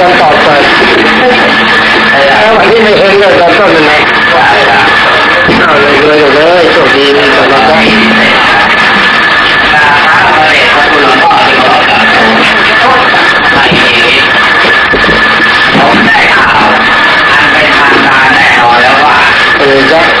กันตอบไปแล้ววันที่ไม่เห็นเลยตอนต้นนะเอาเลยเลยเลยโชคดีมีสำหรับได้ผมได้ข่าวอันเป็นทางการแน่นอนแล้วว่าเออจ้ะ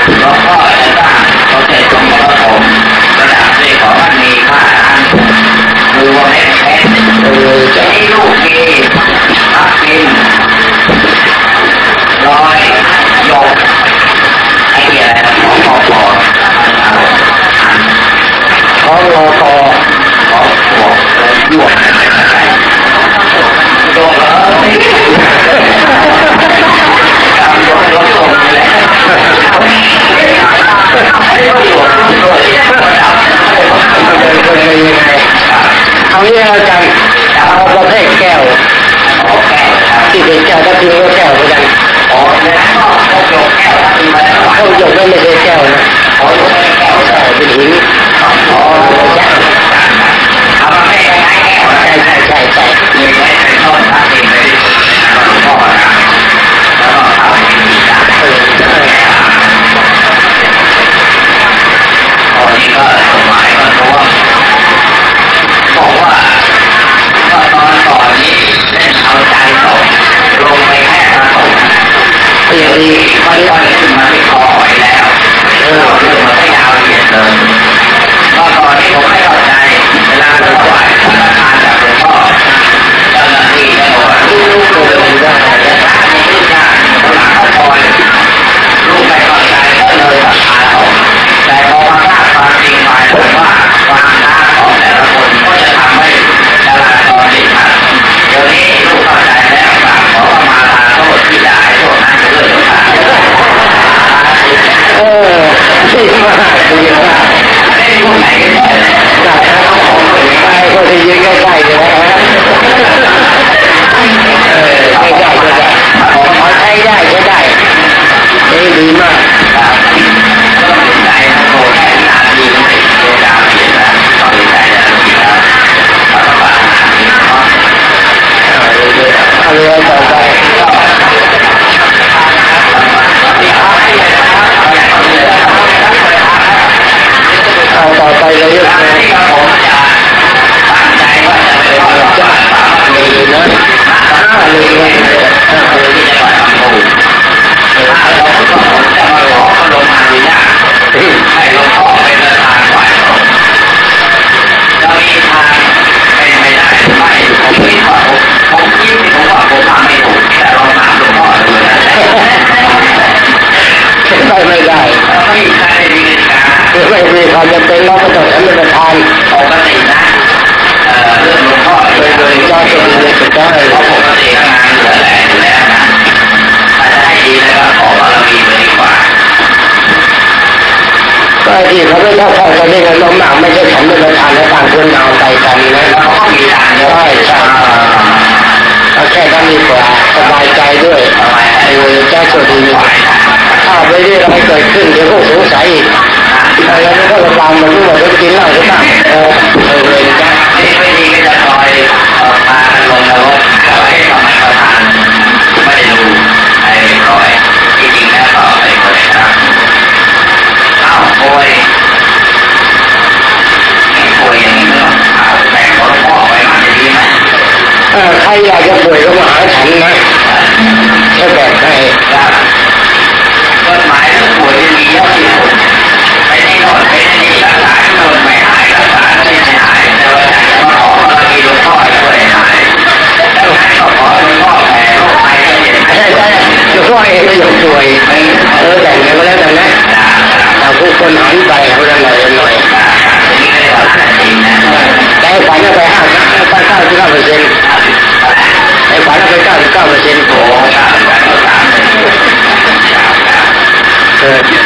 ようと。 มนักไม่ใช่ฉันเป็นประธานและต่างคนต่างไปกันนะใช่ใช่เอาแค่นั้นดีกว่าสบายใจด้วยเออเจ้าสดีถ้าไปเรื่อยๆเกิดขึ้นเดี๋ยวพวกสงสัยอีกแล้วนี่ก็ระวังมันด้ว่าจะกินเหล้าหรือเปล่เออเออเลยา จะป่วยก็มาหาฉันนะจะแบ่งให้กฎหมายเรื่องป่วยมีเยอะที่สุดไปที่นอนไปที่รักษาที่นอนไม่หายรักษาที่ไม่หายแต่ว่าฉันก็ขอมาทีหลวงพ่อช่วยหายต้องให้ขอหลวงพ่อแผ่โรคภัยก็เห็นใช่ใช่หลวงพ่อเองก็ยังช่วยเออแต่งกันก็แล้วกันนะแต่ผู้คนหันไปเขาจะหน่อยหน่อยแต่ฝันไปห้าสิบเก้าสิบเก้าเปอร์เซ็นต์ จ干干ปกลั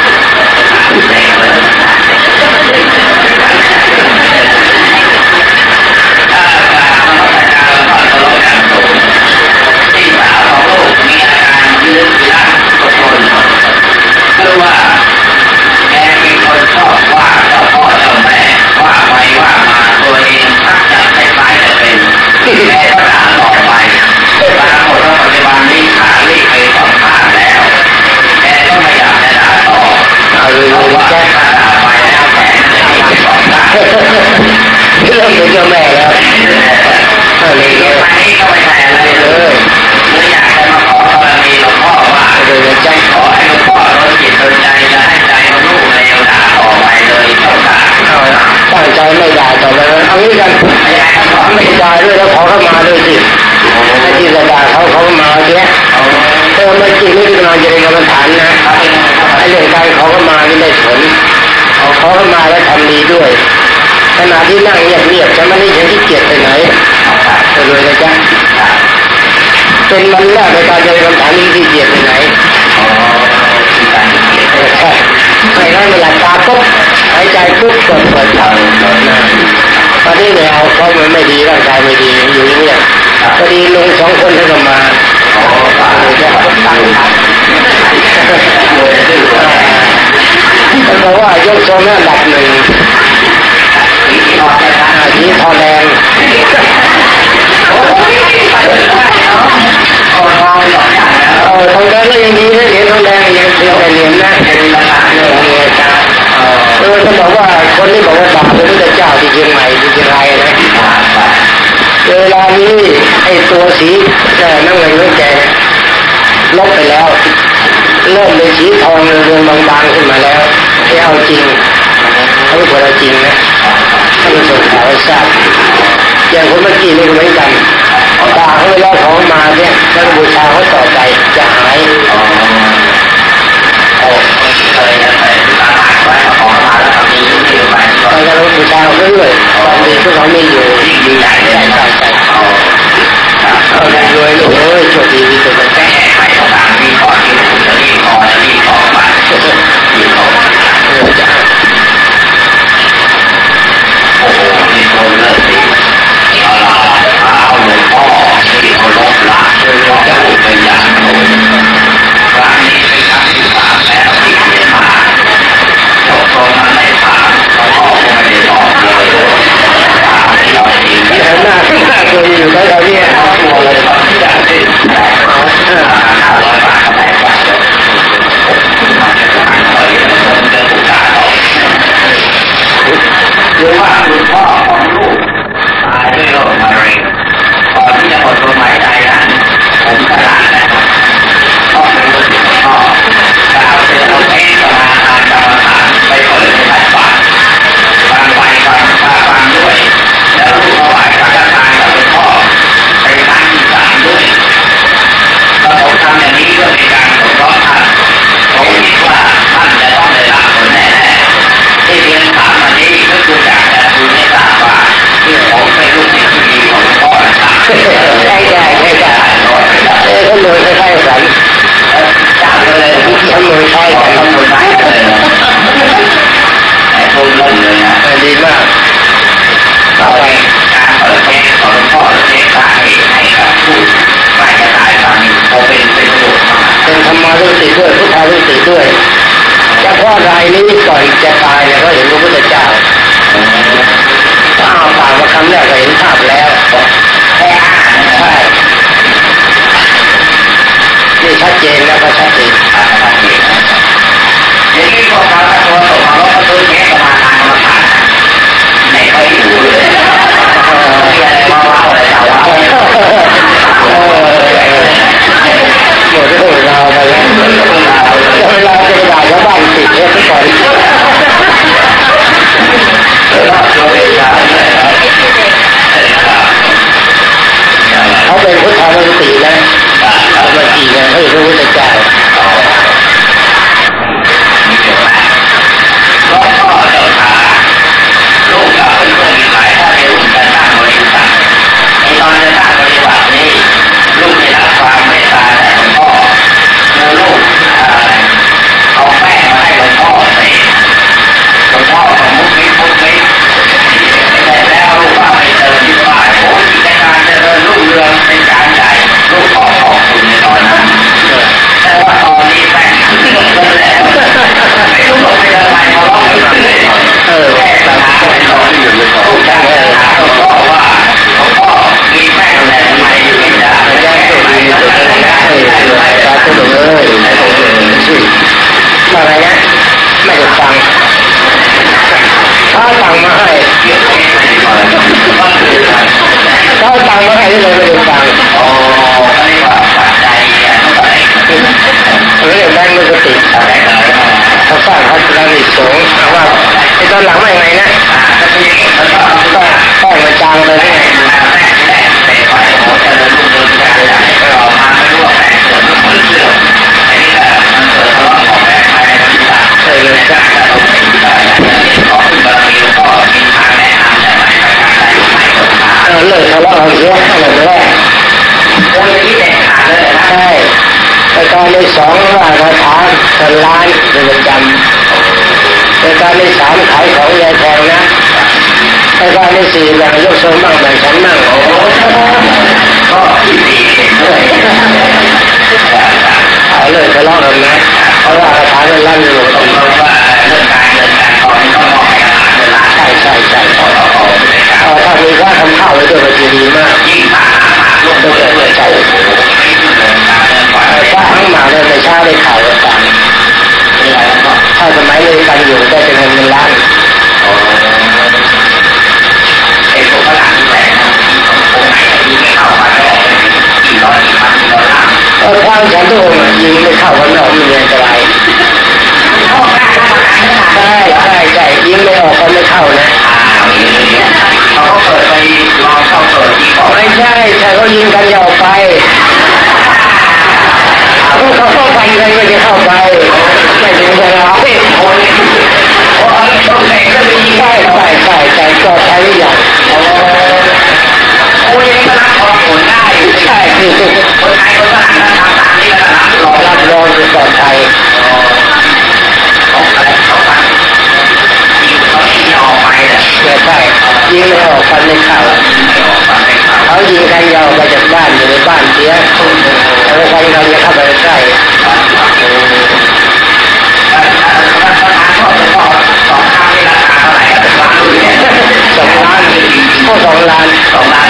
เข้ามาด้วยสิไอ้ที่จะด่าเขาเขาก็มาเนี้ยเออไม่จริงนี่คือกำลังจะเป็นกรรมฐานนะไอ้เรื่องการขอเข้ามานี่ได้ผลขอเขามาแล้วทำดีด้วยขณะที่นั่งเงียบๆจะไม่ได้เห็นที่เกียจไปไหนไปเลยนะจ๊ะเป็นมันแรกในการเจริญกรรมฐานนี้ที่เกียจไปไหนใช่ไม่งั้เวลาตาปุ๊บหายใจปุ๊บเปิดเปิดทาง ตอนนี้เนี่ยเอาเขามันไม่ดีร่างกายไม่ดีอยู่เงี้ยบพอดีลงสองคนให้กันมาเลยจะตั้งทันมันบอกว่ายกทรงอันดับหนึ่งสีทองแดงเออทองแดงก็ยังดีนะเหรียญทองแดงยังเพียงแต่เหรียญนะเป็นราคาเนี่ยเนี่ยจ้าเออจะบอกว่าคนที่บอกว่าบาปเป็นพระเจ้าที่เชียงใหม่ที่ เวลานี้ไอ้ตัวสีเอ่น้ำเงินน้ำแกงลบไปแล้วเริ่มเป็นสีทองเรืองบางๆขึ้นมาแล้วไม่เอาจริงเขาไม่ควรเอาจริงนะถ้านส่งข่าวให้ทราบอย่างคนเมื่อกี้นี่เหมือนกันด่าเขาไปแล้วของมาเนี่ยแล้วบูชาเขาต่อไปจะหาย เราบูชาเขาเรื่อยๆตอนนี้พวกเขาไม่อยู่ใช่ใช่ใช่เอาเลยรวยลูกเอ้ยโชคดีที่สุดแท้เออ ใจของอะไรของมันยิงเขายิงออกไปเนี่ยใช่ใช่ยิงไม่ออกฟันไม่เข้าเขายิงกันยาอไปจากบ้านอยู่ในบ้านเสียแล้วใครเราจะเข้าไปใกล้สองล้านสองล้านสองล้าน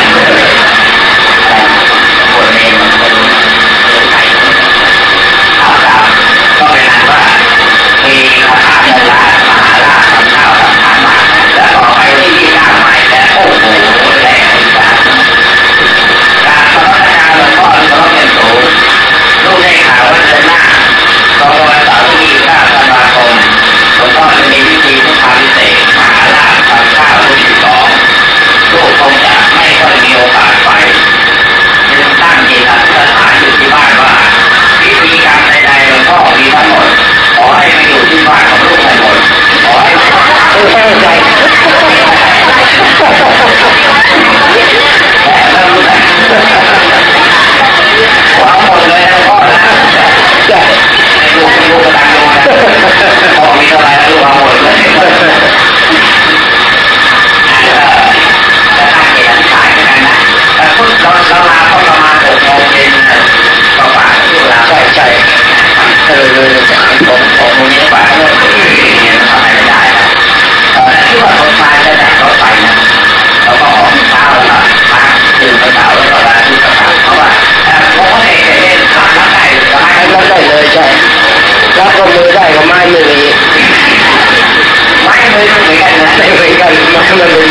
la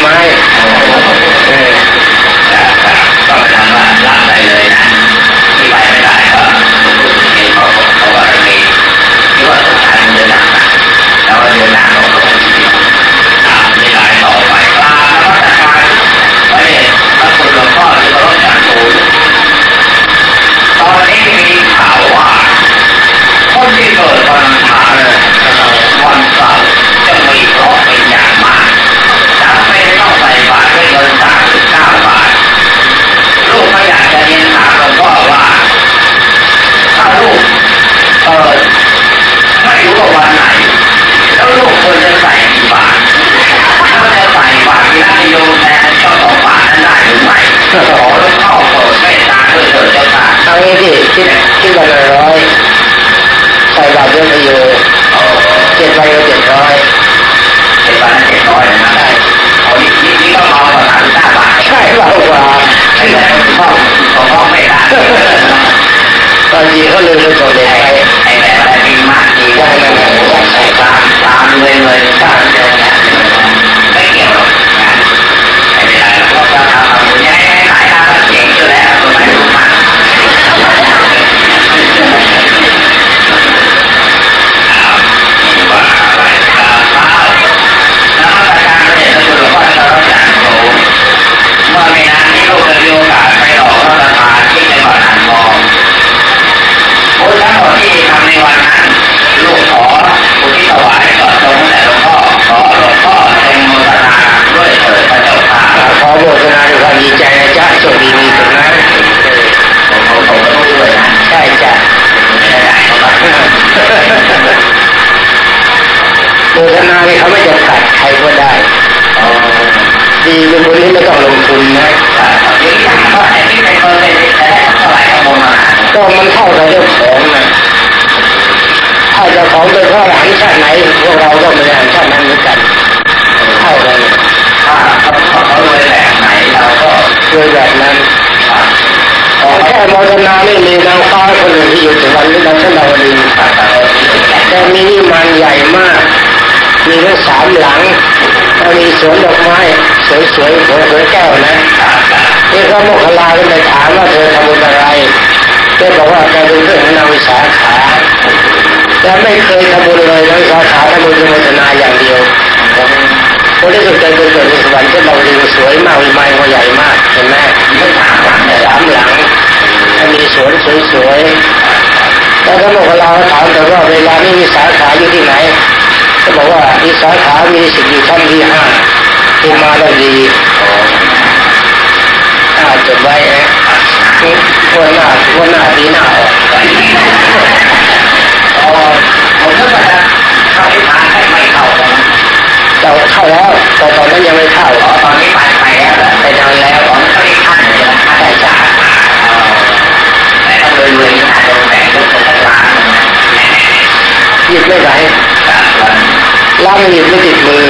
สวนดอกไม้สวยๆสวยๆแก้วนะนี่พระโมคคัลลาก็ไปถามว่าเธอทำบุญอะไรเธอบอกว่าแกเป็นเพื่อนของนางวิสาขาแต่ไม่เคยทำบุญเลยนางวิสาขาทำบุญโมทนาอย่างเดียวคนที่สุดใจเป็นเกิดในสวรรค์ที่เราดีสวยมากวิมานก็ใหญ่มากเห็นไหมไม่ถามหลังสามหลังมีสวนสวยๆแล้วพระโมคคัลลาถามแต่ว่าเวลานี้วิสาขาอยู่ที่ไหน ก็บอกว่าวิสาขามีสิทธิ์อยู่ชั้นที่ห้าที่มาได้ดีถ้าจดไว้นะวันหน้าวันหน้าดีหน้าออกผมก็จะเข้าไปทานให้ไม่เข้าแต่เข้าแล้วแต่ตอนนั้นยังไม่เข้าตอนนี้ไปไปแล้วไปนานแล้วตอนเขาได้ขั้นเลยนะขั้นได้จ่าแต่ต้องรวยๆนะโดนแบ่งก็คนละล้านห ยิบไม่ไหวจากวันล่างหยิบไม่ติดมือ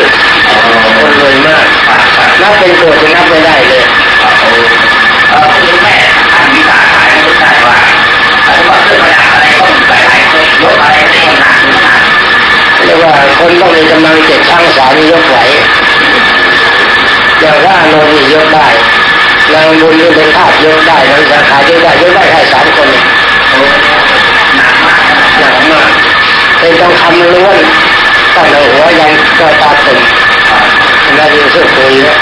คนรวยมากนับเป็นโกรธจะนับไม่ได้เลยเออคุณแม่ท่านวิสาขายรู้ได้ว่าถ้าว่าเครื่องประดับอะไรก็หลายๆเครื่องยกอะไรได้หนักหนักเรียกว่าคนต้องมีกำลังเจ็ดช่างสามยกไหวอย่างว่าโนนี่ยกได้นางบุญนี่เป็นภาพยกได้นางสาขายกได้ยกได้แค่สามคนเเป็นทองคำล้วนตั้งแต่หัวยันก็ตาตุ่มน่าจะเสื้อคุยนะ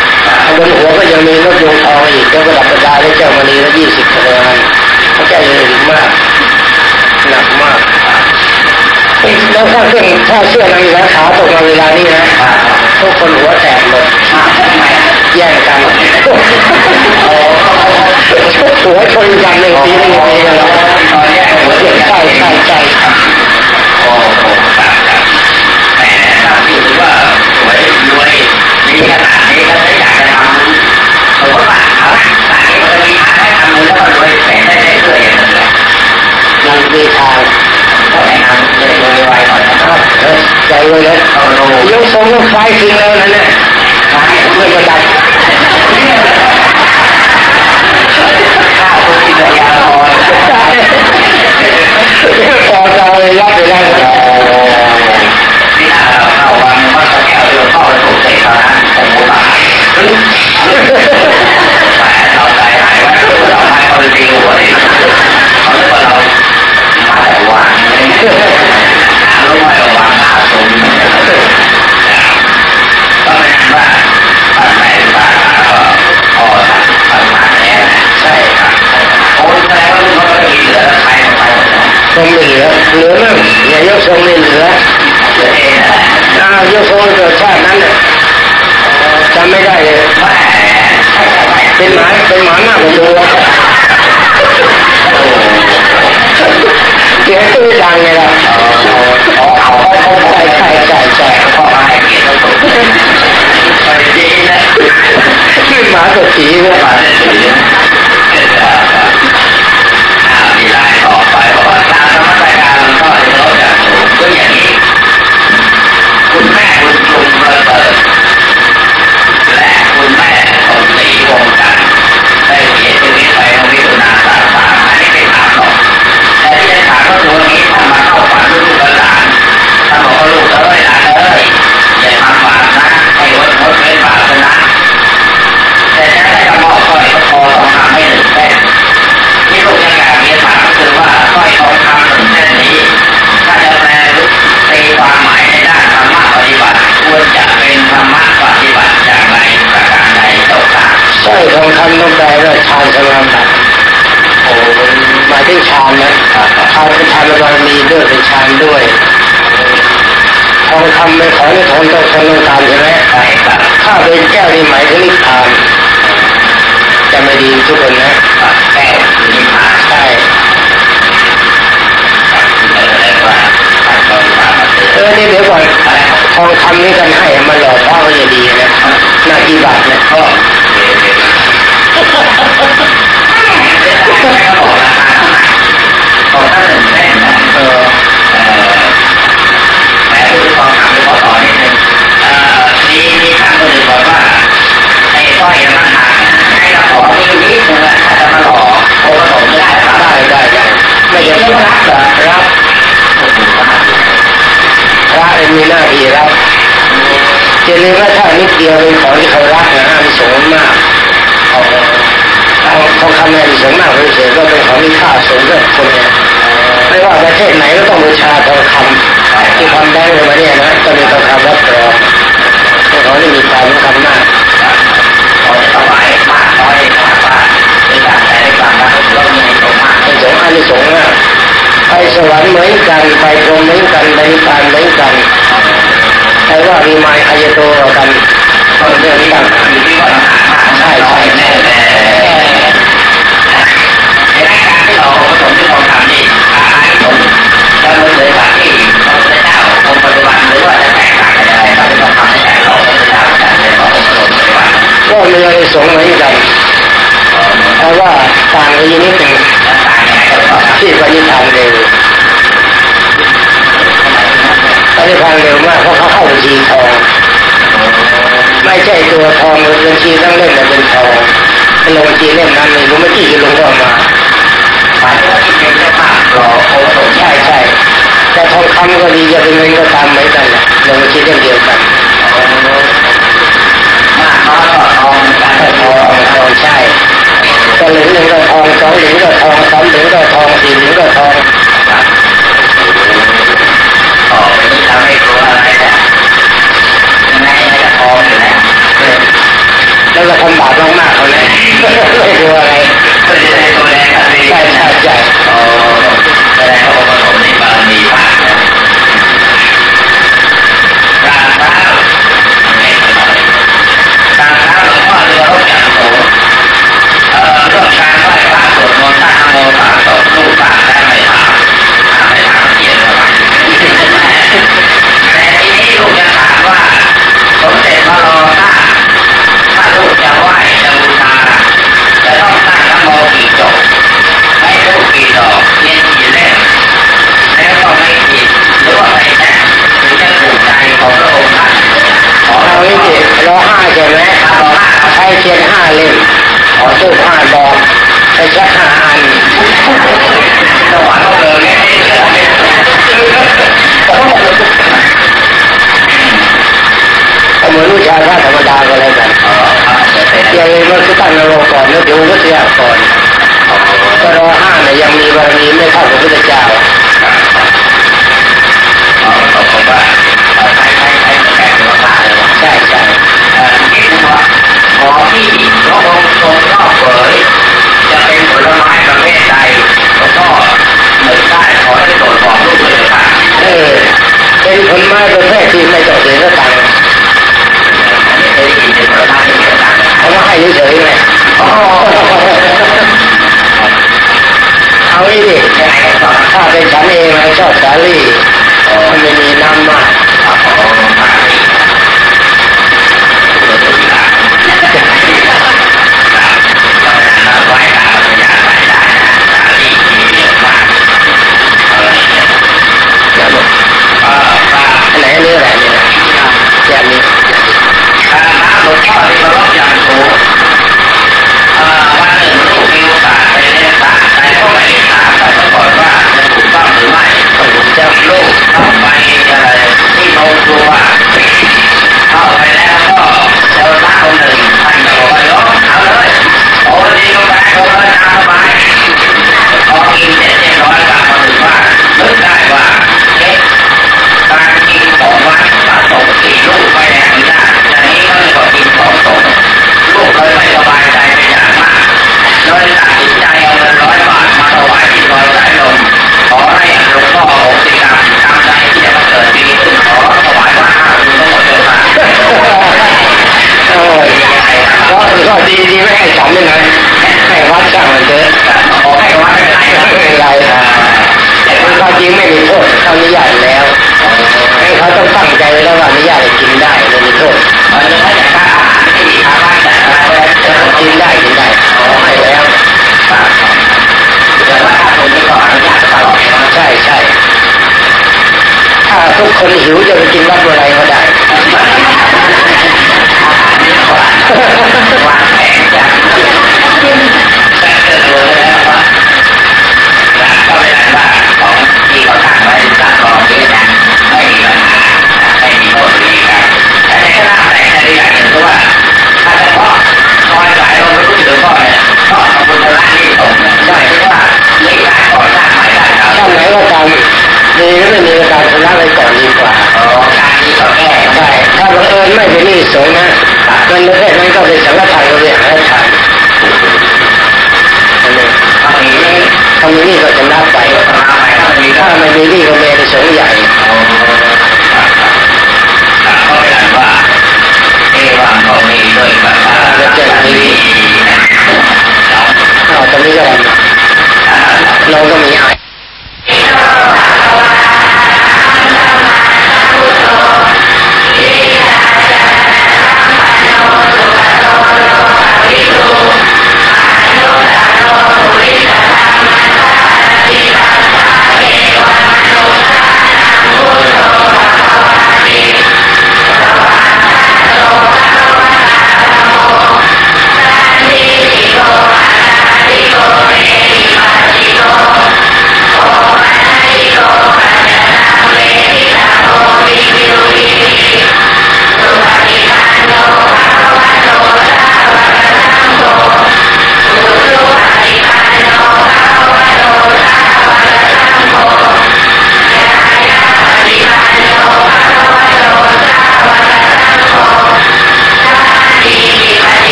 บนหัวก็ยังมีนกยูงทองอีกแล้วก็ดับประดาได้เจ้ามณีละยี่สิบคะแนนเขาแก้ยังถึงมากหนักมากแล้วถ้าเครื่องถ้าเสื้อนางสาขาตกมาเวลานี้นะทุกคนหัวแตกหมดแย่งกันหัวชนกันหนึ่งทีหนึ่งทีกันแล้วตอนแรกหัวเสียใช่ใช่ใช่ กทร เป็นหมาเป็นหมาหน้าผมดูเสียงตื้อดังไงล่ะอ๋อเอาเอาเอาใช่ใช่ใช่ใช่พ่อมาให้เกียรติเราถูกไปดีนะขึ้นหมาตัวสีเนี่ยมาได้ดีานบารมีด้วยเป็นฌานด้วยทองคำไม่ของที่ทนต้องทนต้งตามใช่ไหมถ้าเป็นแก้วนี่หมายถึงนิพพานจะไม่ดีทุกคนนะแก้วนิพพานใช่เออเดี๋ยวก่อนทองคำนี่กันให้มันหล่อพ่อก็จะดีนะนากี่บาทนี่ยก็ อย่าลืมว่าถ้านิดเดียวเป็นของที่เขารักนะอานสงส์มากเขาเขาทองคำในอานิสงส์มากเลยเสียก็เป็นของที่ค่าสงเรื่องคนเนไม่ว่าประเทศไหนก็ต้องบูชาทองคำที่ทำได้เลยมาเนี่ยนะจะมีทองคำรับรองเขาที่มีความสำคัญมากเขาถวยมากน้อยมากว่าในการใช้ในการรับเรามีสงฆ์มากสงฆ์อานสงส์ไปสวรรค์เหมือนกันไปพรหมเหมือนกันไปนิพพานเหมือนกัน ครว่ามีมายอายโตกันตอนเรื่องนี้กันใช่ใช่แน่แน่ที่เราผสมที่เราทำนี่ขายผสมแล้วมันเลยแบบที่พระพุทเจ้าปัจจุบันหรือว่าจะแก่านอะไรก็เป็นคำทำใตกต่ากันเลยครับมีอะไรสงเหมือนกันเพราะว่าต่างไปนิดหนึ่งที่ปฏิทานเร็วปฏิทานเร็วมาก ชีทอง ไม่ใช่ตัวทองเป็นบัญชีทั้งเล่มเป็นทองลงจีเล่มนั้นเลยรู้ไม่กี่กิโลก็มาหมายถึงที่เป็นแค่ปากหล่อโอ้โใช่ใช่แต่ทองคำก็ดีจะเป็นเงินก็ตามไม่อนกันนลงบัญชีเล่มเดียวกันมากน้อยก็ทองกันทองทองใช่ก็เหลือหนึ่งก็ทองสองเหลือก็ทองสามเหลือก็ทองสี่เหลือก็ทอง เขาจะทำบาปมากๆเขาเลยไม่กลัวอะไรใช่ใช่ใช่ ถ้า